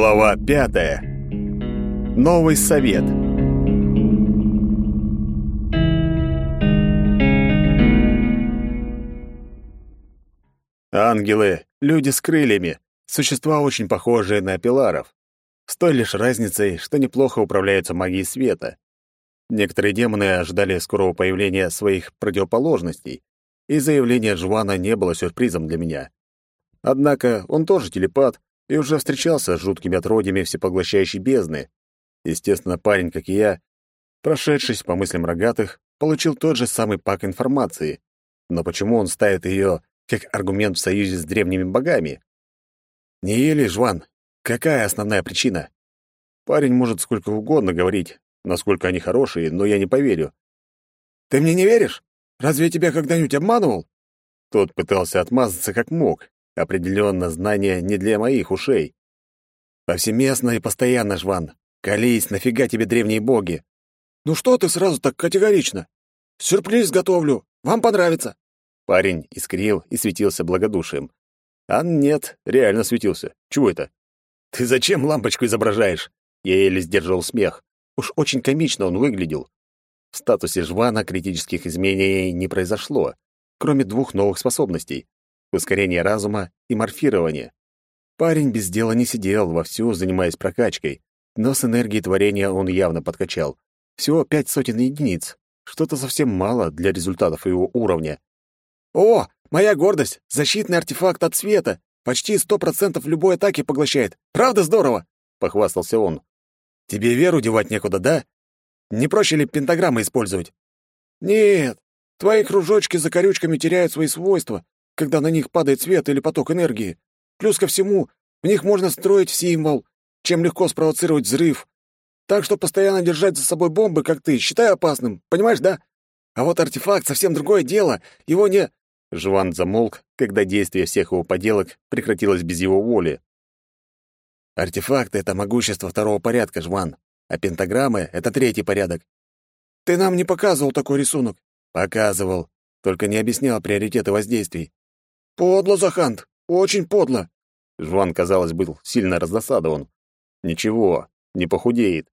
Глава пятая. Новый совет. Ангелы — люди с крыльями, существа, очень похожие на пиларов. С той лишь разницей, что неплохо управляются магией света. Некоторые демоны ожидали скорого появления своих противоположностей, и заявление Жвана не было сюрпризом для меня. Однако он тоже телепат и уже встречался с жуткими отродьями всепоглощающей бездны. Естественно, парень, как и я, прошедшись по мыслям рогатых, получил тот же самый пак информации. Но почему он ставит ее как аргумент в союзе с древними богами? Не ели, Жван. Какая основная причина? Парень может сколько угодно говорить, насколько они хорошие, но я не поверю. Ты мне не веришь? Разве я тебя когда-нибудь обманывал? Тот пытался отмазаться как мог, Определенно, знания не для моих ушей. Повсеместно и постоянно, Жван. Колись, нафига тебе древние боги? Ну что ты сразу так категорично? Сюрприз готовлю. Вам понравится. Парень искрил и светился благодушием. А нет, реально светился. Чего это? Ты зачем лампочку изображаешь? Я еле сдерживал смех. Уж очень комично он выглядел. В статусе Жвана критических изменений не произошло, кроме двух новых способностей ускорение разума и морфирование. Парень без дела не сидел, вовсю занимаясь прокачкой, но с энергией творения он явно подкачал. Всего пять сотен единиц. Что-то совсем мало для результатов его уровня. «О, моя гордость! Защитный артефакт от света! Почти сто процентов любой атаки поглощает! Правда здорово?» — похвастался он. «Тебе веру девать некуда, да? Не проще ли пентаграммы использовать?» «Нет, твои кружочки за корючками теряют свои свойства, когда на них падает свет или поток энергии. Плюс ко всему, в них можно строить символ, чем легко спровоцировать взрыв. Так что постоянно держать за собой бомбы, как ты, считаю опасным, понимаешь, да? А вот артефакт совсем другое дело, его не...» Жван замолк, когда действие всех его поделок прекратилось без его воли. «Артефакты — это могущество второго порядка, Жван, а пентаграммы — это третий порядок». «Ты нам не показывал такой рисунок?» «Показывал, только не объяснял приоритеты воздействий. «Подло, Захант, очень подло!» Жван, казалось, был сильно раздосадован. «Ничего, не похудеет.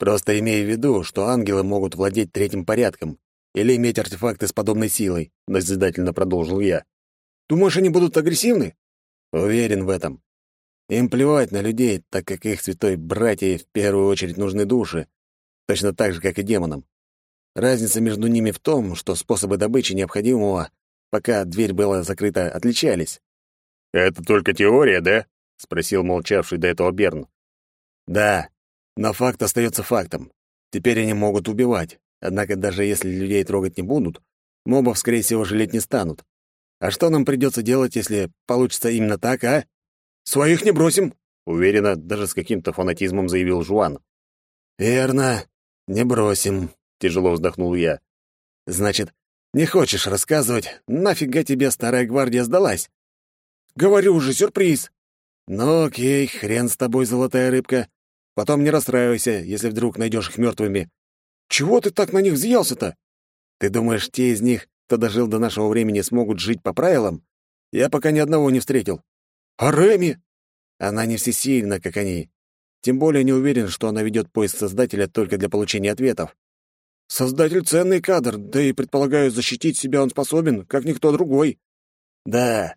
Просто имея в виду, что ангелы могут владеть третьим порядком или иметь артефакты с подобной силой», — назидательно продолжил я. «Думаешь, они будут агрессивны?» «Уверен в этом. Им плевать на людей, так как их святой братья в первую очередь нужны души, точно так же, как и демонам. Разница между ними в том, что способы добычи необходимого пока дверь была закрыта, отличались. «Это только теория, да?» — спросил молчавший до этого Берн. «Да, но факт остается фактом. Теперь они могут убивать. Однако даже если людей трогать не будут, мобов, скорее всего, жалеть не станут. А что нам придется делать, если получится именно так, а? Своих не бросим!» Уверенно, даже с каким-то фанатизмом заявил Жуан. «Верно, не бросим», — тяжело вздохнул я. «Значит, не хочешь рассказывать? Нафига тебе старая гвардия сдалась? Говорю же, сюрприз. Ну окей, хрен с тобой, золотая рыбка. Потом не расстраивайся, если вдруг найдешь их мертвыми. Чего ты так на них взъелся-то? Ты думаешь, те из них, кто дожил до нашего времени, смогут жить по правилам? Я пока ни одного не встретил. А Реми? Она не всесильна, как они. Тем более не уверен, что она ведет поиск Создателя только для получения ответов. Создатель ценный кадр, да и, предполагаю, защитить себя он способен, как никто другой. Да,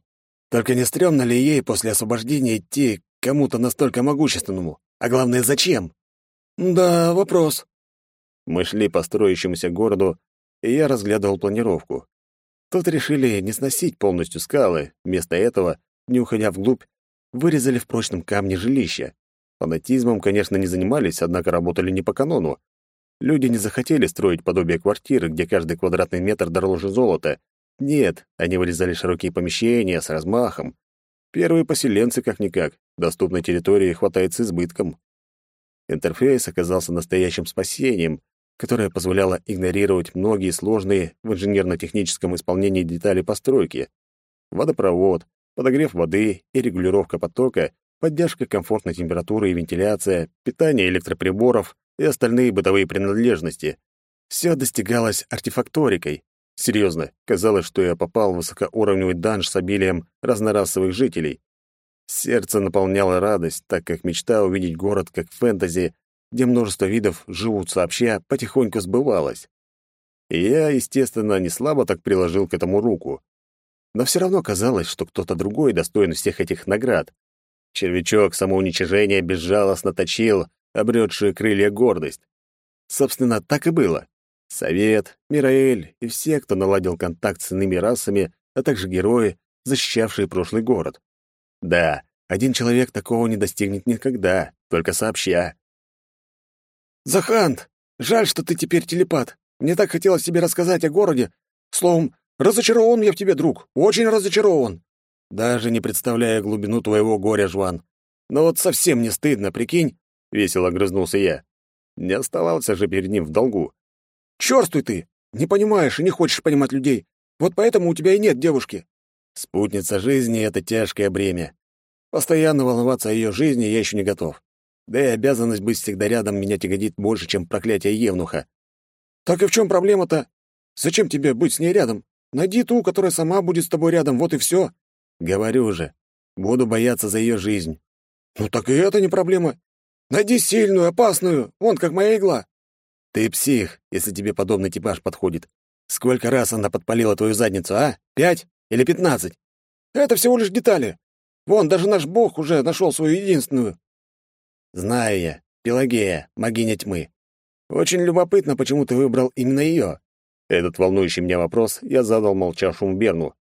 только не стрёмно ли ей после освобождения идти к кому-то настолько могущественному? А главное, зачем? Да, вопрос. Мы шли по строящемуся городу, и я разглядывал планировку. Тут решили не сносить полностью скалы, вместо этого, не уходя вглубь, вырезали в прочном камне жилища. Фанатизмом, конечно, не занимались, однако работали не по канону. Люди не захотели строить подобие квартиры, где каждый квадратный метр дороже золота. Нет, они вырезали широкие помещения с размахом. Первые поселенцы, как-никак, доступной территории хватает с избытком. Интерфейс оказался настоящим спасением, которое позволяло игнорировать многие сложные в инженерно-техническом исполнении детали постройки. Водопровод, подогрев воды и регулировка потока, поддержка комфортной температуры и вентиляция, питание электроприборов, и остальные бытовые принадлежности. Все достигалось артефакторикой. Серьезно, казалось, что я попал в высокоуровневый данж с обилием разнорасовых жителей. Сердце наполняло радость, так как мечта увидеть город как фэнтези, где множество видов живут сообща, потихоньку сбывалась. И я, естественно, не слабо так приложил к этому руку. Но все равно казалось, что кто-то другой достоин всех этих наград. Червячок самоуничижения безжалостно точил, обретшую крылья гордость. Собственно, так и было. Совет, Мираэль и все, кто наладил контакт с иными расами, а также герои, защищавшие прошлый город. Да, один человек такого не достигнет никогда, только сообща. «Захант, жаль, что ты теперь телепат. Мне так хотелось тебе рассказать о городе. Словом, разочарован я в тебе, друг, очень разочарован. Даже не представляя глубину твоего горя, Жван. Но вот совсем не стыдно, прикинь?» — весело грызнулся я. Не оставался же перед ним в долгу. «Чёрствуй ты! Не понимаешь и не хочешь понимать людей. Вот поэтому у тебя и нет девушки». Спутница жизни — это тяжкое бремя. Постоянно волноваться о ее жизни я еще не готов. Да и обязанность быть всегда рядом меня тяготит больше, чем проклятие Евнуха. «Так и в чем проблема-то? Зачем тебе быть с ней рядом? Найди ту, которая сама будет с тобой рядом, вот и все. Говорю же, буду бояться за ее жизнь. Ну так и это не проблема. Найди сильную, опасную, вон как моя игла. Ты псих, если тебе подобный типаж подходит. Сколько раз она подпалила твою задницу, а? Пять или пятнадцать? Это всего лишь детали. Вон, даже наш бог уже нашел свою единственную. Знаю я. Пелагея, могиня тьмы. Очень любопытно, почему ты выбрал именно ее. Этот волнующий меня вопрос я задал молчавшему Берну.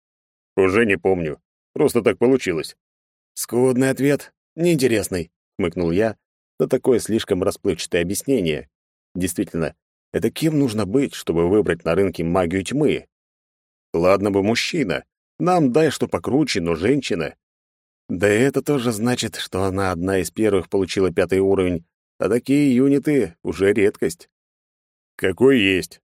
Уже не помню. Просто так получилось. Скудный ответ, неинтересный, хмыкнул я, да такое слишком расплывчатое объяснение. Действительно, это кем нужно быть, чтобы выбрать на рынке магию тьмы? Ладно бы мужчина, нам дай что покруче, но женщина. Да это тоже значит, что она одна из первых получила пятый уровень, а такие юниты уже редкость. Какой есть.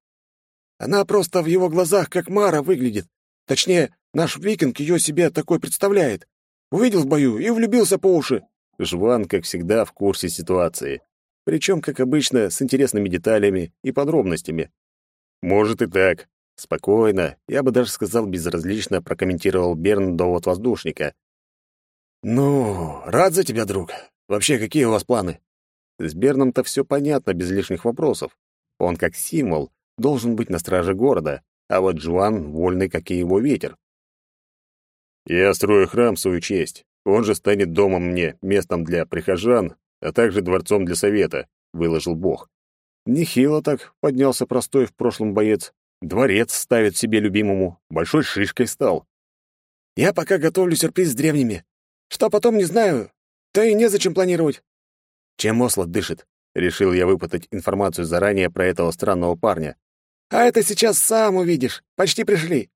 Она просто в его глазах как Мара выглядит. Точнее, наш викинг ее себе такой представляет. Увидел в бою и влюбился по уши. Жван, как всегда, в курсе ситуации. Причем, как обычно, с интересными деталями и подробностями. Может и так. Спокойно, я бы даже сказал безразлично, прокомментировал Берн довод воздушника. «Ну, рад за тебя, друг. Вообще, какие у вас планы?» С Берном-то все понятно, без лишних вопросов. Он, как символ, должен быть на страже города, а вот Джуан вольный, как и его ветер. «Я строю храм в свою честь. Он же станет домом мне, местом для прихожан, а также дворцом для совета», — выложил Бог. Нехило так поднялся простой в прошлом боец. Дворец ставит себе любимому, большой шишкой стал. «Я пока готовлю сюрприз с древними. Что потом, не знаю. Да и незачем планировать. Чем Ослот дышит? Решил я выпытать информацию заранее про этого странного парня. А это сейчас сам увидишь. Почти пришли.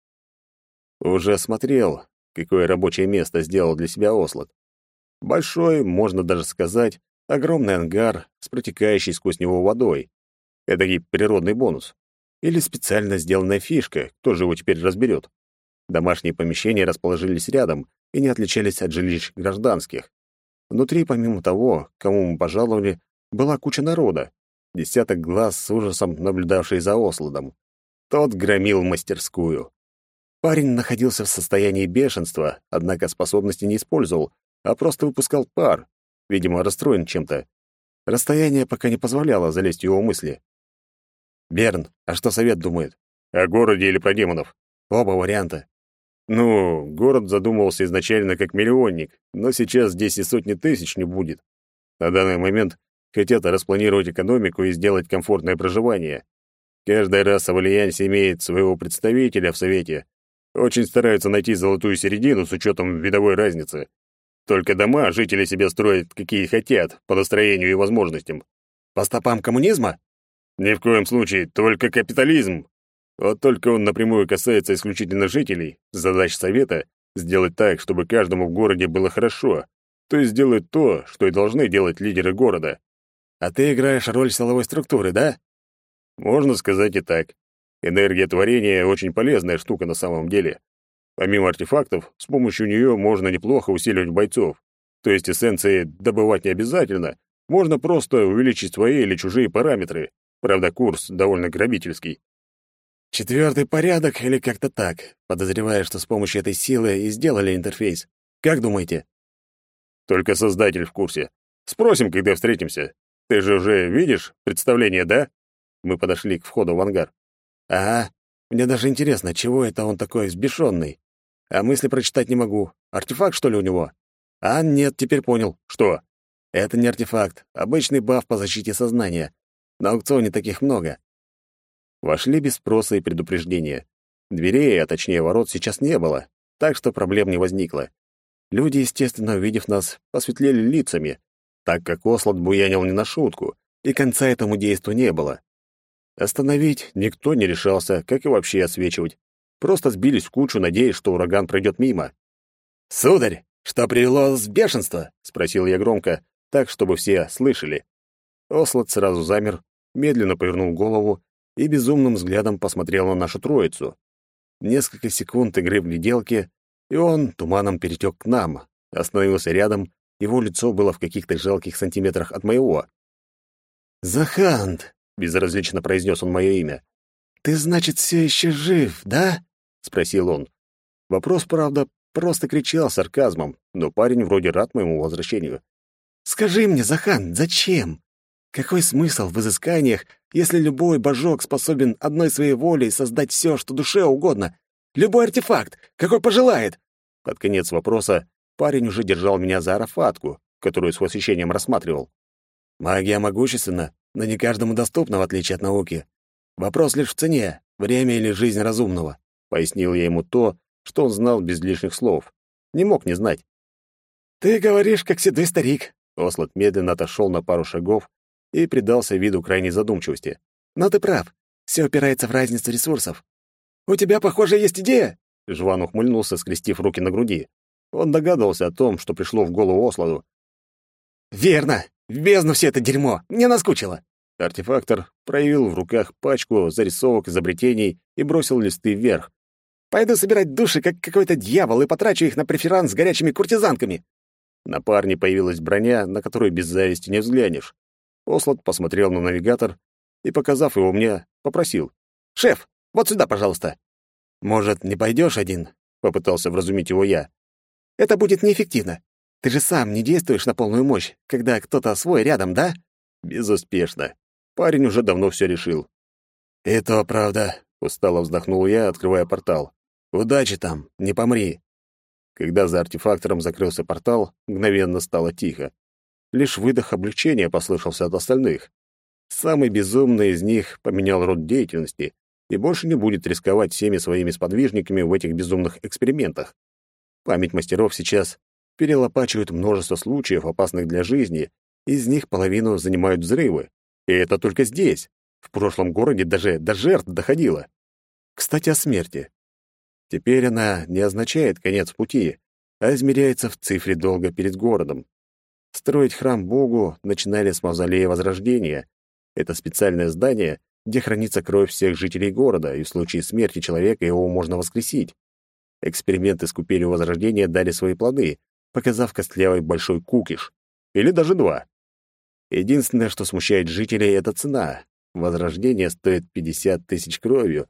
Уже смотрел, какое рабочее место сделал для себя Ослот. Большой, можно даже сказать, огромный ангар с протекающей сквозь него водой. Это природный бонус. Или специально сделанная фишка, кто же его теперь разберет. Домашние помещения расположились рядом, и не отличались от жилищ гражданских. Внутри, помимо того, кому мы пожаловали, была куча народа, десяток глаз с ужасом наблюдавший за Осладом. Тот громил мастерскую. Парень находился в состоянии бешенства, однако способности не использовал, а просто выпускал пар, видимо, расстроен чем-то. Расстояние пока не позволяло залезть в его мысли. «Берн, а что совет думает? О городе или про демонов?» «Оба варианта. Ну, город задумывался изначально как миллионник, но сейчас здесь и сотни тысяч не будет. На данный момент хотят распланировать экономику и сделать комфортное проживание. Каждая раса в Альянсе имеет своего представителя в Совете. Очень стараются найти золотую середину с учетом видовой разницы. Только дома жители себе строят, какие хотят, по настроению и возможностям. По стопам коммунизма? Ни в коем случае, только капитализм, вот только он напрямую касается исключительно жителей, задач совета — сделать так, чтобы каждому в городе было хорошо, то есть сделать то, что и должны делать лидеры города. А ты играешь роль силовой структуры, да? Можно сказать и так. Энергия творения — очень полезная штука на самом деле. Помимо артефактов, с помощью нее можно неплохо усиливать бойцов. То есть эссенции добывать не обязательно, можно просто увеличить свои или чужие параметры. Правда, курс довольно грабительский. Четвертый порядок или как-то так. Подозреваю, что с помощью этой силы и сделали интерфейс. Как думаете? Только создатель в курсе. Спросим, когда встретимся. Ты же уже видишь представление, да? Мы подошли к входу в ангар. Ага. Мне даже интересно, чего это он такой взбешенный? А мысли прочитать не могу. Артефакт, что ли, у него? А нет, теперь понял. Что? Это не артефакт. Обычный баф по защите сознания. На аукционе таких много. Вошли без спроса и предупреждения. Дверей, а точнее ворот, сейчас не было, так что проблем не возникло. Люди, естественно, увидев нас, посветлели лицами, так как Ослот буянил не на шутку, и конца этому действу не было. Остановить никто не решался, как и вообще освечивать. Просто сбились в кучу, надеясь, что ураган пройдет мимо. «Сударь, что привело вас в бешенство?» — спросил я громко, так, чтобы все слышали. Ослот сразу замер, медленно повернул голову и безумным взглядом посмотрел на нашу троицу. Несколько секунд игры в гляделки, и он туманом перетек к нам, остановился рядом, его лицо было в каких-то жалких сантиметрах от моего. «Захант!» — безразлично произнес он мое имя. «Ты, значит, все еще жив, да?» — спросил он. Вопрос, правда, просто кричал сарказмом, но парень вроде рад моему возвращению. «Скажи мне, Захан, зачем? Какой смысл в изысканиях, если любой божок способен одной своей волей создать все, что душе угодно? Любой артефакт, какой пожелает!» Под конец вопроса парень уже держал меня за арафатку, которую с восхищением рассматривал. «Магия могущественна, но не каждому доступна, в отличие от науки. Вопрос лишь в цене, время или жизнь разумного», — пояснил я ему то, что он знал без лишних слов. Не мог не знать. «Ты говоришь, как седой старик», Ослот медленно отошел на пару шагов и придался виду крайней задумчивости. «Но ты прав. Все опирается в разницу ресурсов. У тебя, похоже, есть идея?» Жван ухмыльнулся, скрестив руки на груди. Он догадывался о том, что пришло в голову Осладу. «Верно! В бездну все это дерьмо! Мне наскучило!» Артефактор проявил в руках пачку зарисовок изобретений и бросил листы вверх. «Пойду собирать души, как какой-то дьявол, и потрачу их на преферанс с горячими куртизанками!» На парне появилась броня, на которую без зависти не взглянешь. Ослот посмотрел на навигатор и, показав его мне, попросил. «Шеф, вот сюда, пожалуйста». «Может, не пойдешь один?» — попытался вразумить его я. «Это будет неэффективно. Ты же сам не действуешь на полную мощь, когда кто-то свой рядом, да?» Безуспешно. Парень уже давно все решил. «И то правда», — устало вздохнул я, открывая портал. «Удачи там, не помри». Когда за артефактором закрылся портал, мгновенно стало тихо. Лишь выдох облегчения послышался от остальных. Самый безумный из них поменял род деятельности и больше не будет рисковать всеми своими сподвижниками в этих безумных экспериментах. Память мастеров сейчас перелопачивает множество случаев, опасных для жизни, из них половину занимают взрывы. И это только здесь. В прошлом городе даже до жертв доходило. Кстати, о смерти. Теперь она не означает конец пути, а измеряется в цифре долга перед городом. Строить храм Богу начинали с мавзолея Возрождения. Это специальное здание, где хранится кровь всех жителей города, и в случае смерти человека его можно воскресить. Эксперименты с купелью Возрождения дали свои плоды, показав костлявый большой кукиш. Или даже два. Единственное, что смущает жителей, — это цена. Возрождение стоит 50 тысяч кровью,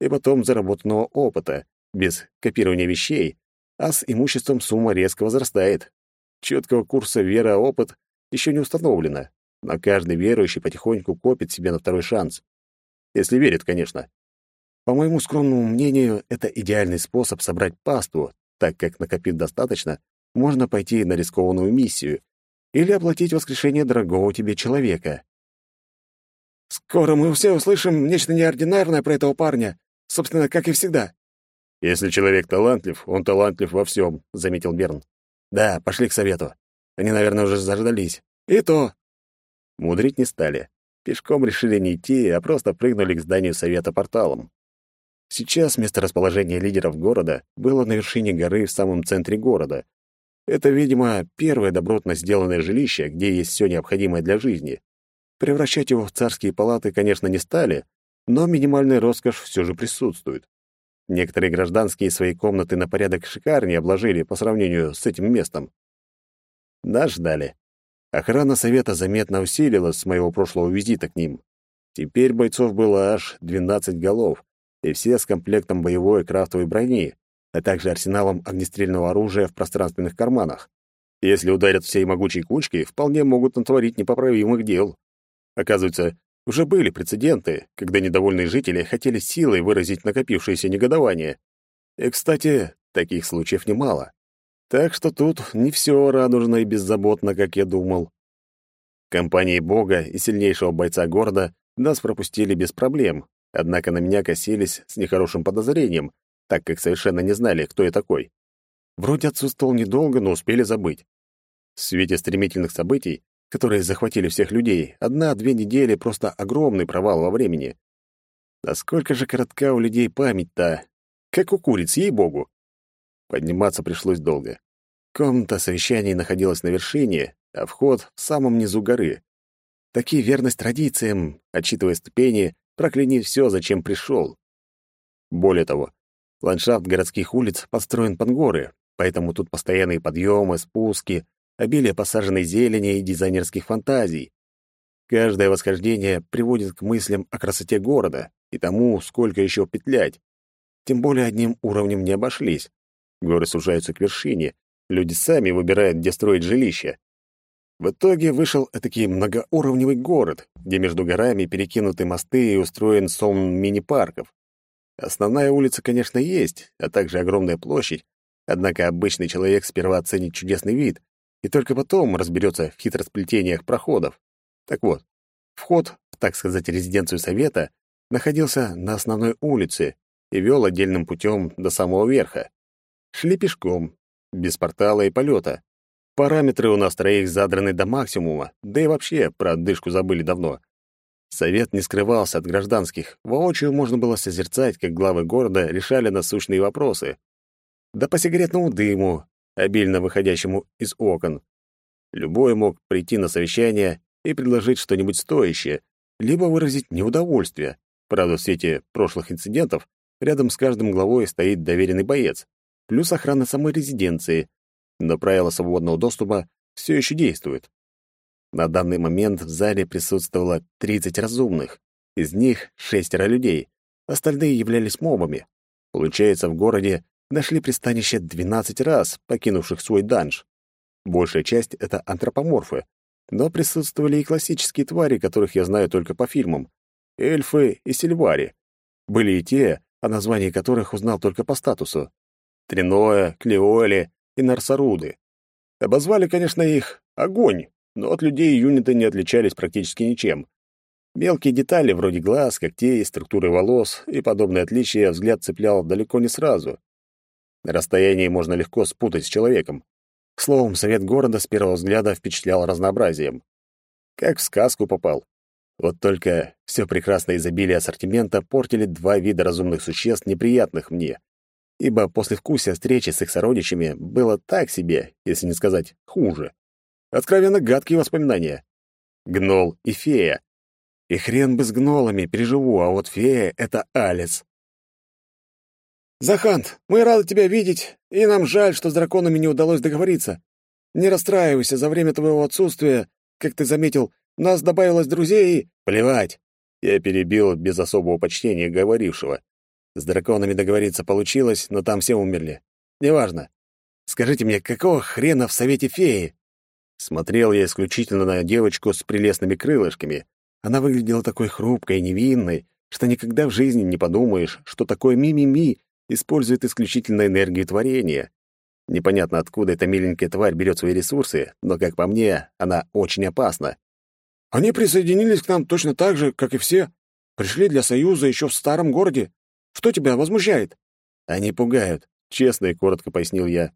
и потом заработанного опыта, без копирования вещей, а с имуществом сумма резко возрастает. Четкого курса вера-опыт еще не установлено, но каждый верующий потихоньку копит себе на второй шанс. Если верит, конечно. По моему скромному мнению, это идеальный способ собрать паству, так как, накопив достаточно, можно пойти на рискованную миссию или оплатить воскрешение дорогого тебе человека. «Скоро мы все услышим нечто неординарное про этого парня, собственно, как и всегда». «Если человек талантлив, он талантлив во всем», — заметил Берн. Да, пошли к совету. Они, наверное, уже заждались. И то. Мудрить не стали. Пешком решили не идти, а просто прыгнули к зданию совета порталом. Сейчас место расположения лидеров города было на вершине горы в самом центре города. Это, видимо, первое добротно сделанное жилище, где есть все необходимое для жизни. Превращать его в царские палаты, конечно, не стали, но минимальная роскошь все же присутствует. Некоторые гражданские свои комнаты на порядок шикарнее обложили по сравнению с этим местом. Нас ждали. Охрана совета заметно усилилась с моего прошлого визита к ним. Теперь бойцов было аж 12 голов, и все с комплектом боевой и крафтовой брони, а также арсеналом огнестрельного оружия в пространственных карманах. Если ударят всей могучей кучкой, вполне могут натворить непоправимых дел. Оказывается, уже были прецеденты, когда недовольные жители хотели силой выразить накопившееся негодование. И, кстати, таких случаев немало. Так что тут не все радужно и беззаботно, как я думал. Компании Бога и сильнейшего бойца города нас пропустили без проблем, однако на меня косились с нехорошим подозрением, так как совершенно не знали, кто я такой. Вроде отсутствовал недолго, но успели забыть. В свете стремительных событий которые захватили всех людей, одна-две недели — просто огромный провал во времени. Насколько же коротка у людей память-то? Как у куриц, ей-богу. Подниматься пришлось долго. Комната совещаний находилась на вершине, а вход — в самом низу горы. Такие верность традициям, отчитывая ступени, прокляни все, зачем пришел. Более того, ландшафт городских улиц построен под горы, поэтому тут постоянные подъемы, спуски, обилие посаженной зелени и дизайнерских фантазий. Каждое восхождение приводит к мыслям о красоте города и тому, сколько еще петлять. Тем более одним уровнем не обошлись. Горы сужаются к вершине, люди сами выбирают, где строить жилище. В итоге вышел этакий многоуровневый город, где между горами перекинуты мосты и устроен сон мини-парков. Основная улица, конечно, есть, а также огромная площадь, однако обычный человек сперва оценит чудесный вид, и только потом разберется в хитросплетениях проходов. Так вот, вход в, так сказать, резиденцию совета находился на основной улице и вел отдельным путем до самого верха. Шли пешком, без портала и полета. Параметры у нас троих задраны до максимума, да и вообще про отдышку забыли давно. Совет не скрывался от гражданских. Воочию можно было созерцать, как главы города решали насущные вопросы. Да по сигаретному дыму, обильно выходящему из окон. Любой мог прийти на совещание и предложить что-нибудь стоящее, либо выразить неудовольствие. Правда, в свете прошлых инцидентов рядом с каждым главой стоит доверенный боец, плюс охрана самой резиденции, но правила свободного доступа все еще действуют. На данный момент в зале присутствовало 30 разумных, из них шестеро людей, остальные являлись мобами. Получается, в городе нашли пристанище 12 раз, покинувших свой данж. Большая часть — это антропоморфы, но присутствовали и классические твари, которых я знаю только по фильмам. Эльфы и сильвари. Были и те, о названии которых узнал только по статусу. Триноя, Клеоли и Нарсаруды. Обозвали, конечно, их «огонь», но от людей юниты не отличались практически ничем. Мелкие детали, вроде глаз, когтей, структуры волос и подобные отличия взгляд цеплял далеко не сразу. На расстоянии можно легко спутать с человеком. Словом, совет города с первого взгляда впечатлял разнообразием. Как в сказку попал. Вот только все прекрасное изобилие ассортимента портили два вида разумных существ, неприятных мне. Ибо после вкуса встречи с их сородичами было так себе, если не сказать хуже. Откровенно гадкие воспоминания. Гнол и фея. И хрен бы с гнолами переживу, а вот фея — это Алис. «Захант, мы рады тебя видеть, и нам жаль, что с драконами не удалось договориться. Не расстраивайся, за время твоего отсутствия, как ты заметил, нас добавилось друзей и...» «Плевать!» Я перебил без особого почтения говорившего. С драконами договориться получилось, но там все умерли. Неважно. Скажите мне, какого хрена в Совете Феи? Смотрел я исключительно на девочку с прелестными крылышками. Она выглядела такой хрупкой и невинной, что никогда в жизни не подумаешь, что такое ми-ми-ми использует исключительно энергию творения. Непонятно, откуда эта миленькая тварь берет свои ресурсы, но, как по мне, она очень опасна. Они присоединились к нам точно так же, как и все. Пришли для союза еще в старом городе. Что тебя возмущает? Они пугают, честно и коротко пояснил я.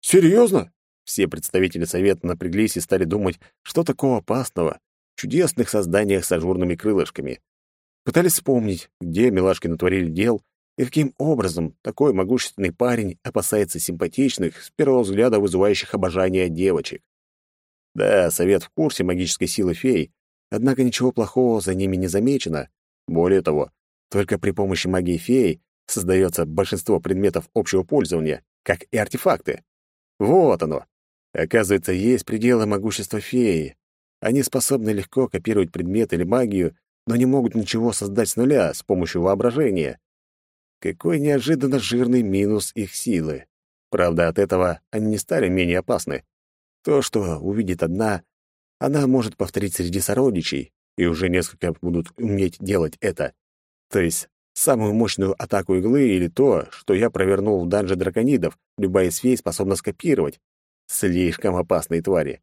Серьезно? Все представители совета напряглись и стали думать, что такого опасного чудесных созданиях с ажурными крылышками. Пытались вспомнить, где милашки натворили дел и каким образом такой могущественный парень опасается симпатичных, с первого взгляда вызывающих обожание девочек? Да, совет в курсе магической силы фей, однако ничего плохого за ними не замечено. Более того, только при помощи магии фей создается большинство предметов общего пользования, как и артефакты. Вот оно. Оказывается, есть пределы могущества феи. Они способны легко копировать предметы или магию, но не могут ничего создать с нуля с помощью воображения. Какой неожиданно жирный минус их силы. Правда, от этого они не стали менее опасны. То, что увидит одна, она может повторить среди сородичей, и уже несколько будут уметь делать это. То есть самую мощную атаку иглы или то, что я провернул в данже драконидов, любая из фей способна скопировать. Слишком опасные твари.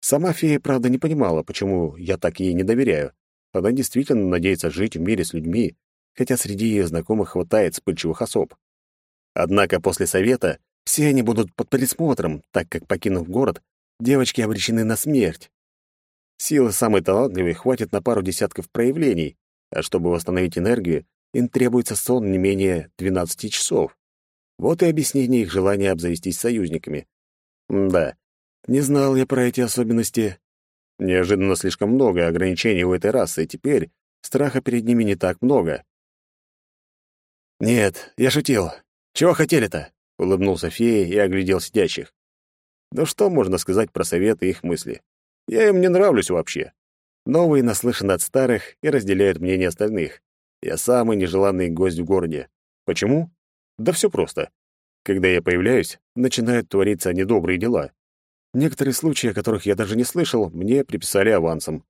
Сама фея, правда, не понимала, почему я так ей не доверяю. Она действительно надеется жить в мире с людьми, хотя среди ее знакомых хватает вспыльчивых особ. Однако после совета все они будут под присмотром, так как, покинув город, девочки обречены на смерть. Силы самой талантливой хватит на пару десятков проявлений, а чтобы восстановить энергию, им требуется сон не менее 12 часов. Вот и объяснение их желания обзавестись союзниками. Да, не знал я про эти особенности. Неожиданно слишком много ограничений у этой расы, и теперь страха перед ними не так много. «Нет, я шутил. Чего хотели-то?» — улыбнулся фея и оглядел сидящих. «Ну что можно сказать про советы и их мысли? Я им не нравлюсь вообще. Новые наслышаны от старых и разделяют мнение остальных. Я самый нежеланный гость в городе. Почему? Да все просто. Когда я появляюсь, начинают твориться недобрые дела. Некоторые случаи, о которых я даже не слышал, мне приписали авансом.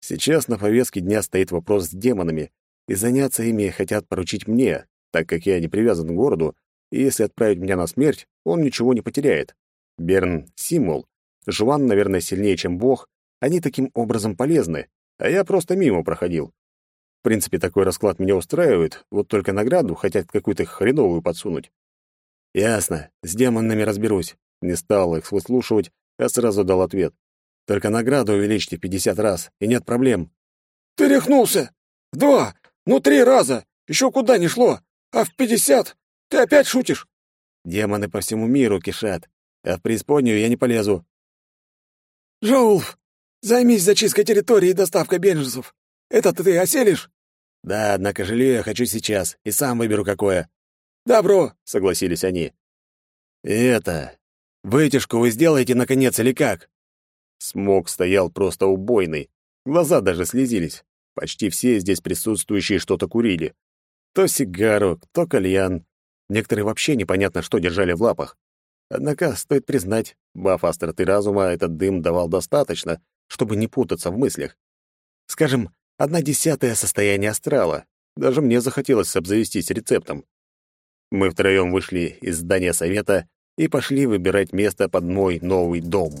Сейчас на повестке дня стоит вопрос с демонами, и заняться ими хотят поручить мне, так как я не привязан к городу, и если отправить меня на смерть, он ничего не потеряет. Берн — символ. Жван, наверное, сильнее, чем бог. Они таким образом полезны, а я просто мимо проходил. В принципе, такой расклад меня устраивает, вот только награду хотят какую-то хреновую подсунуть. Ясно, с демонами разберусь. Не стал их выслушивать, а сразу дал ответ. Только награду увеличьте в пятьдесят раз, и нет проблем. Ты рехнулся! Два! Ну, три раза! Еще куда не шло! А в пятьдесят? Ты опять шутишь?» «Демоны по всему миру кишат, а в преисподнюю я не полезу». «Жоулф, займись зачисткой территории и доставкой беженцев. Это ты оселишь?» «Да, однако жилье я хочу сейчас, и сам выберу какое». «Добро», — согласились они. «И это... Вытяжку вы сделаете, наконец, или как?» Смог стоял просто убойный. Глаза даже слезились. Почти все здесь присутствующие что-то курили. То сигару, то кальян. Некоторые вообще непонятно, что держали в лапах. Однако, стоит признать, баф остроты разума этот дым давал достаточно, чтобы не путаться в мыслях. Скажем, одна десятая состояние астрала. Даже мне захотелось обзавестись рецептом. Мы втроем вышли из здания совета и пошли выбирать место под мой новый дом.